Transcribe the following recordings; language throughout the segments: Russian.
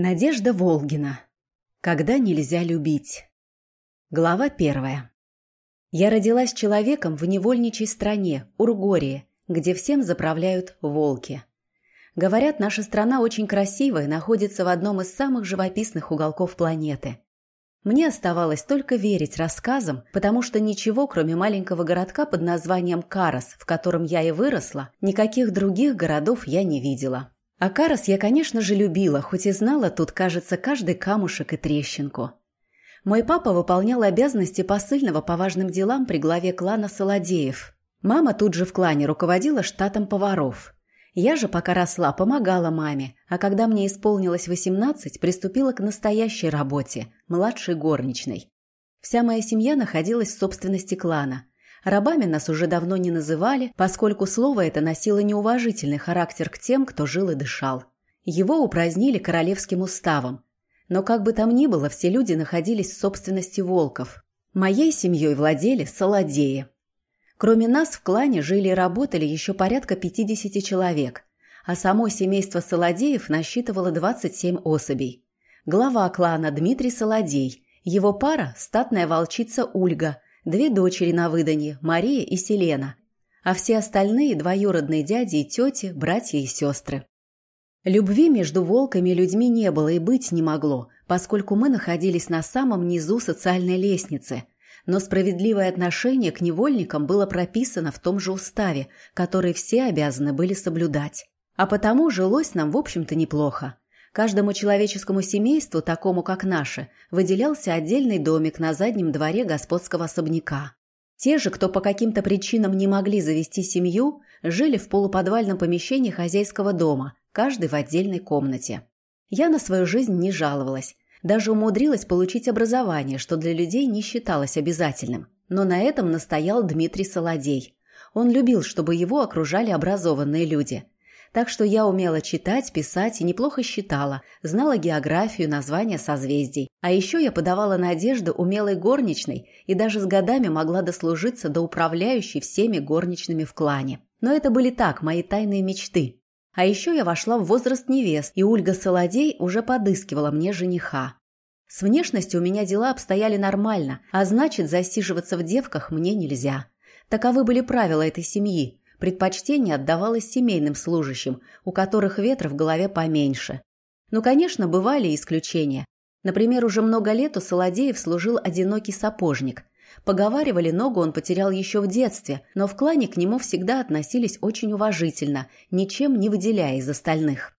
Надежда Волгина. Когда нельзя любить. Глава первая. Я родилась человеком в невольничьей стране, Ургории, где всем заправляют волки. Говорят, наша страна очень красивая находится в одном из самых живописных уголков планеты. Мне оставалось только верить рассказам, потому что ничего, кроме маленького городка под названием Карас, в котором я и выросла, никаких других городов я не видела. А Карас я, конечно же, любила, хоть и знала тут, кажется, каждый камушек и трещинку. Мой папа выполнял обязанности посыльного по важным делам при главе клана Солодеев. Мама тут же в клане руководила штатом поваров. Я же, пока росла, помогала маме, а когда мне исполнилось 18, приступила к настоящей работе – младшей горничной. Вся моя семья находилась в собственности клана. Рабами нас уже давно не называли, поскольку слово это носило неуважительный характер к тем, кто жил и дышал. Его упразднили королевским уставом. Но как бы там ни было, все люди находились в собственности волков. Моей семьей владели солодеи. Кроме нас в клане жили и работали еще порядка 50 человек, а само семейство Солодеев насчитывало 27 особей. Глава клана Дмитрий Солодей, его пара – статная волчица Ульга – две дочери на выданье, Мария и Селена, а все остальные – двоюродные дяди и тети, братья и сестры. Любви между волками и людьми не было и быть не могло, поскольку мы находились на самом низу социальной лестницы, но справедливое отношение к невольникам было прописано в том же уставе, который все обязаны были соблюдать. А потому жилось нам, в общем-то, неплохо. Каждому человеческому семейству, такому как наше, выделялся отдельный домик на заднем дворе господского особняка. Те же, кто по каким-то причинам не могли завести семью, жили в полуподвальном помещении хозяйского дома, каждый в отдельной комнате. Я на свою жизнь не жаловалась, даже умудрилась получить образование, что для людей не считалось обязательным. Но на этом настоял Дмитрий Солодей. Он любил, чтобы его окружали образованные люди – так что я умела читать, писать и неплохо считала, знала географию, названия созвездий. А еще я подавала надежды умелой горничной и даже с годами могла дослужиться до управляющей всеми горничными в клане. Но это были так, мои тайные мечты. А еще я вошла в возраст невест, и Ольга Солодей уже подыскивала мне жениха. С внешностью у меня дела обстояли нормально, а значит, засиживаться в девках мне нельзя. Таковы были правила этой семьи, предпочтение отдавалось семейным служащим, у которых ветра в голове поменьше. Но, конечно, бывали исключения. Например, уже много лет у Солодеев служил одинокий сапожник. Поговаривали, ногу он потерял еще в детстве, но в клане к нему всегда относились очень уважительно, ничем не выделяя из остальных.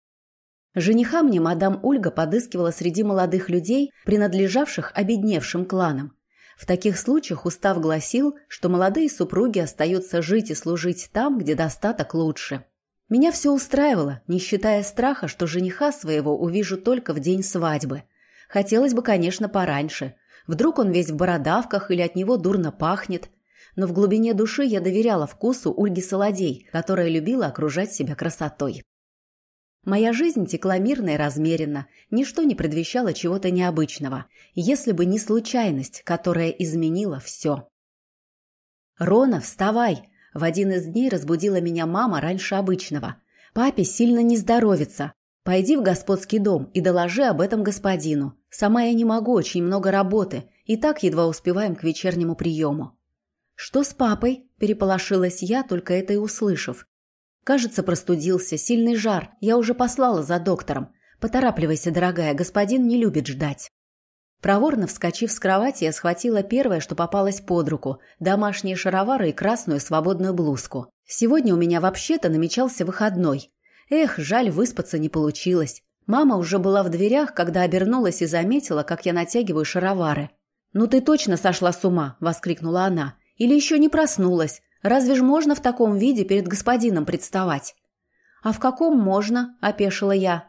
Жениха мне мадам Ольга подыскивала среди молодых людей, принадлежавших обедневшим кланам. В таких случаях устав гласил, что молодые супруги остаются жить и служить там, где достаток лучше. Меня все устраивало, не считая страха, что жениха своего увижу только в день свадьбы. Хотелось бы, конечно, пораньше. Вдруг он весь в бородавках или от него дурно пахнет. Но в глубине души я доверяла вкусу Ольги Солодей, которая любила окружать себя красотой. Моя жизнь текла мирно и размеренно, ничто не предвещало чего-то необычного, если бы не случайность, которая изменила все. «Рона, вставай!» В один из дней разбудила меня мама раньше обычного. «Папе сильно не здоровится. Пойди в господский дом и доложи об этом господину. Сама я не могу, очень много работы, и так едва успеваем к вечернему приему». «Что с папой?» – переполошилась я, только это и услышав. Кажется, простудился, сильный жар. Я уже послала за доктором. Поторапливайся, дорогая, господин не любит ждать. Проворно вскочив с кровати, я схватила первое, что попалось под руку – домашние шаровары и красную свободную блузку. Сегодня у меня вообще-то намечался выходной. Эх, жаль, выспаться не получилось. Мама уже была в дверях, когда обернулась и заметила, как я натягиваю шаровары. «Ну ты точно сошла с ума!» – воскликнула она. «Или еще не проснулась? Разве ж можно в таком виде перед господином представать? А в каком можно, опешила я.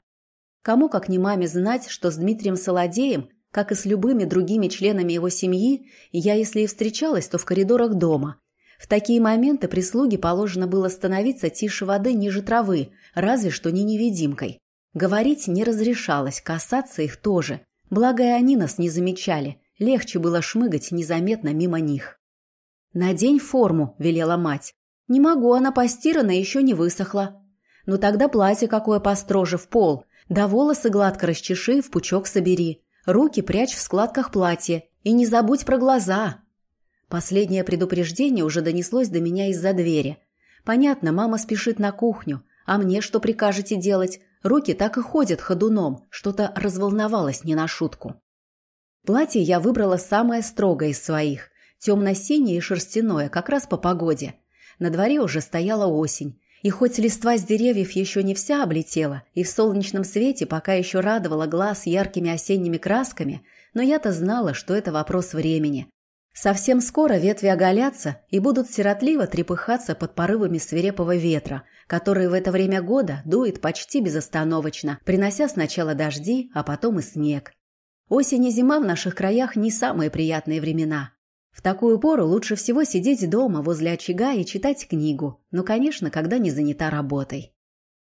Кому, как не маме, знать, что с Дмитрием Солодеем, как и с любыми другими членами его семьи, я, если и встречалась, то в коридорах дома. В такие моменты прислуге положено было становиться тише воды ниже травы, разве что не невидимкой. Говорить не разрешалось, касаться их тоже. Благо и они нас не замечали, легче было шмыгать незаметно мимо них. «Надень форму», – велела мать. «Не могу, она постирана еще не высохла». «Ну тогда платье какое построже в пол. Да волосы гладко расчеши, в пучок собери. Руки прячь в складках платья. И не забудь про глаза. Последнее предупреждение уже донеслось до меня из-за двери. Понятно, мама спешит на кухню. А мне что прикажете делать? Руки так и ходят ходуном. Что-то разволновалось не на шутку. Платье я выбрала самое строгое из своих. Темно-синее и шерстяное, как раз по погоде. На дворе уже стояла осень. И хоть листва с деревьев еще не вся облетела, и в солнечном свете пока еще радовала глаз яркими осенними красками, но я-то знала, что это вопрос времени. Совсем скоро ветви оголятся и будут сиротливо трепыхаться под порывами свирепого ветра, который в это время года дует почти безостановочно, принося сначала дожди, а потом и снег. Осень и зима в наших краях не самые приятные времена. В такую пору лучше всего сидеть дома возле очага и читать книгу, ну, конечно, когда не занята работой.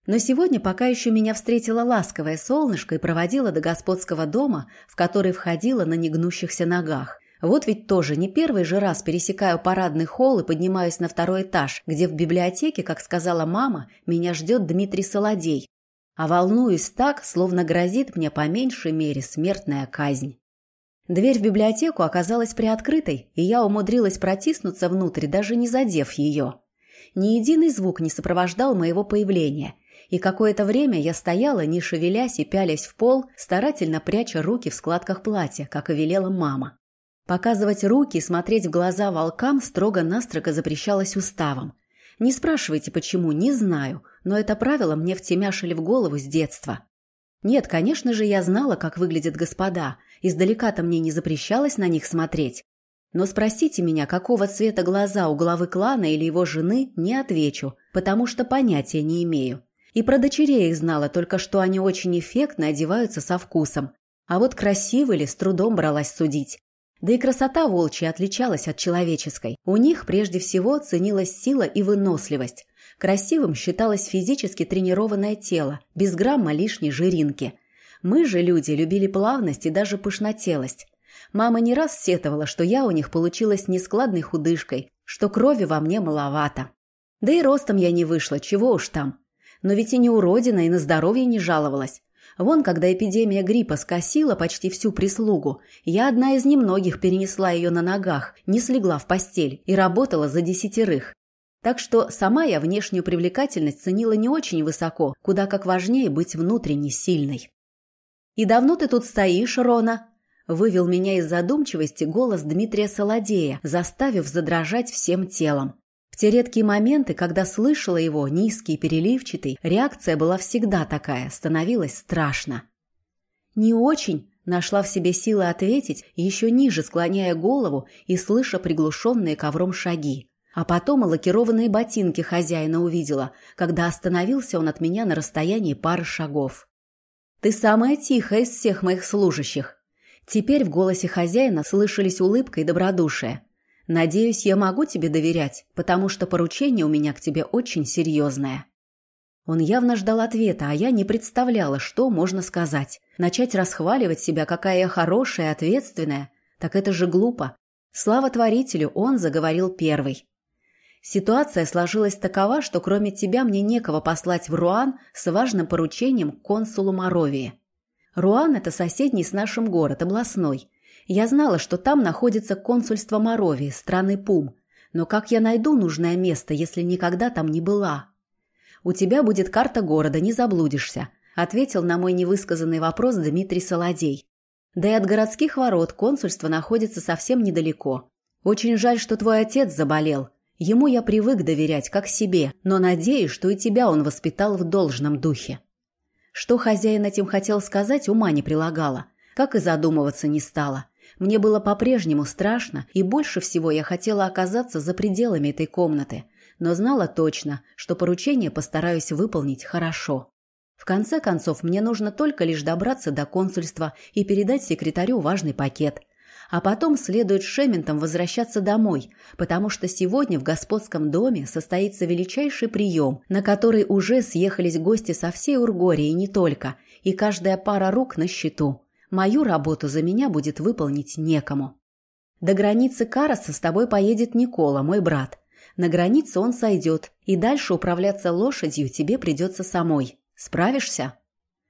Но сегодня пока еще меня встретило ласковое солнышко и проводило до господского дома, в который входила на негнущихся ногах. Вот ведь тоже не первый же раз пересекаю парадный холл и поднимаюсь на второй этаж, где в библиотеке, как сказала мама, меня ждет Дмитрий Солодей. А волнуюсь так, словно грозит мне по меньшей мере смертная казнь. Дверь в библиотеку оказалась приоткрытой, и я умудрилась протиснуться внутрь, даже не задев ее. Ни единый звук не сопровождал моего появления, и какое-то время я стояла, не шевелясь и пялясь в пол, старательно пряча руки в складках платья, как и велела мама. Показывать руки и смотреть в глаза волкам строго-настрого запрещалось уставом. Не спрашивайте, почему, не знаю, но это правило мне втемяшили в голову с детства. Нет, конечно же, я знала, как выглядят господа. Издалека-то мне не запрещалось на них смотреть. Но спросите меня, какого цвета глаза у главы клана или его жены, не отвечу, потому что понятия не имею. И про дочерей их знала, только что они очень эффектно одеваются со вкусом. А вот красивы ли, с трудом бралась судить. Да и красота волчья отличалась от человеческой. У них прежде всего ценилась сила и выносливость. Красивым считалось физически тренированное тело, без грамма лишней жиринки. Мы же, люди, любили плавность и даже пышнотелость. Мама не раз сетовала, что я у них получилась нескладной худышкой, что крови во мне маловато. Да и ростом я не вышла, чего уж там. Но ведь и не уродина, и на здоровье не жаловалась. Вон, когда эпидемия гриппа скосила почти всю прислугу, я одна из немногих перенесла ее на ногах, не слегла в постель и работала за десятерых. Так что сама я внешнюю привлекательность ценила не очень высоко, куда как важнее быть внутренне сильной. «И давно ты тут стоишь, Рона?» Вывел меня из задумчивости голос Дмитрия Солодея, заставив задрожать всем телом. В те редкие моменты, когда слышала его, низкий, переливчатый, реакция была всегда такая, становилось страшно. «Не очень», – нашла в себе силы ответить, еще ниже склоняя голову и слыша приглушенные ковром шаги. А потом и лакированные ботинки хозяина увидела, когда остановился он от меня на расстоянии пары шагов. «Ты самая тихая из всех моих служащих». Теперь в голосе хозяина слышались улыбка и добродушие. «Надеюсь, я могу тебе доверять, потому что поручение у меня к тебе очень серьезное». Он явно ждал ответа, а я не представляла, что можно сказать. Начать расхваливать себя, какая я хорошая ответственная. Так это же глупо. Слава Творителю, он заговорил первый. Ситуация сложилась такова, что кроме тебя мне некого послать в Руан с важным поручением к консулу Моровии. Руан – это соседний с нашим город, областной. Я знала, что там находится консульство Моровии, страны Пум. Но как я найду нужное место, если никогда там не была? У тебя будет карта города, не заблудишься, ответил на мой невысказанный вопрос Дмитрий Солодей. Да и от городских ворот консульство находится совсем недалеко. Очень жаль, что твой отец заболел. Ему я привык доверять как себе, но надеюсь, что и тебя он воспитал в должном духе. Что хозяин этим хотел сказать, ума не прилагала, как и задумываться не стала. Мне было по-прежнему страшно, и больше всего я хотела оказаться за пределами этой комнаты, но знала точно, что поручение постараюсь выполнить хорошо. В конце концов, мне нужно только лишь добраться до консульства и передать секретарю важный пакет – а потом следует Шементом возвращаться домой, потому что сегодня в господском доме состоится величайший прием, на который уже съехались гости со всей Ургории и не только, и каждая пара рук на счету. Мою работу за меня будет выполнить некому. До границы Караса с тобой поедет Никола, мой брат. На границе он сойдет, и дальше управляться лошадью тебе придется самой. Справишься?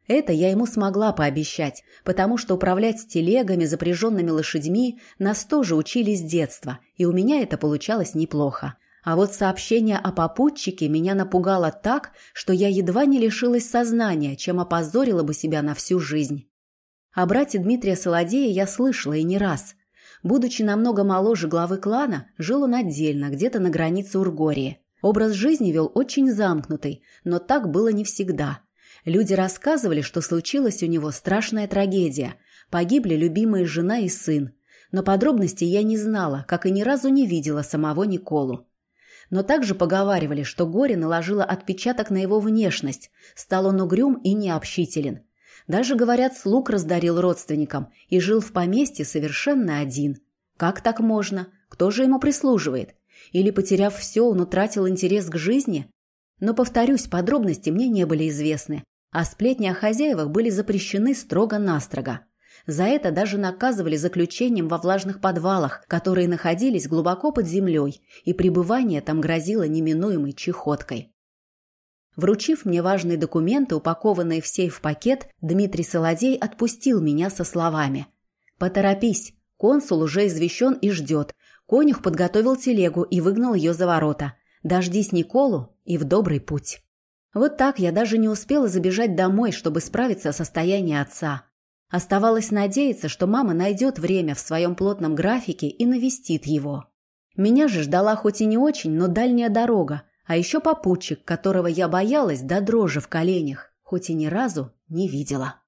Это я ему смогла пообещать, потому что управлять телегами, запряженными лошадьми, нас тоже учили с детства, и у меня это получалось неплохо. А вот сообщение о попутчике меня напугало так, что я едва не лишилась сознания, чем опозорила бы себя на всю жизнь. О брате Дмитрия Солодея я слышала и не раз. Будучи намного моложе главы клана, жил он отдельно, где-то на границе Ургории. Образ жизни вел очень замкнутый, но так было не всегда. Люди рассказывали, что случилась у него страшная трагедия. Погибли любимые жена и сын. Но подробностей я не знала, как и ни разу не видела самого Николу. Но также поговаривали, что горе наложило отпечаток на его внешность, стал он угрюм и необщителен. Даже, говорят, слуг раздарил родственникам и жил в поместье совершенно один. Как так можно? Кто же ему прислуживает? Или, потеряв все, он утратил интерес к жизни? Но, повторюсь, подробности мне не были известны, а сплетни о хозяевах были запрещены строго-настрого. За это даже наказывали заключением во влажных подвалах, которые находились глубоко под землей, и пребывание там грозило неминуемой чехоткой. Вручив мне важные документы, упакованные в сейф пакет, Дмитрий Солодей отпустил меня со словами. «Поторопись, консул уже извещен и ждет. Конюх подготовил телегу и выгнал ее за ворота. Дождись Николу и в добрый путь». Вот так я даже не успела забежать домой, чтобы справиться о состоянии отца. Оставалось надеяться, что мама найдет время в своем плотном графике и навестит его. Меня же ждала хоть и не очень, но дальняя дорога, а еще попутчик, которого я боялась до дрожи в коленях, хоть и ни разу не видела.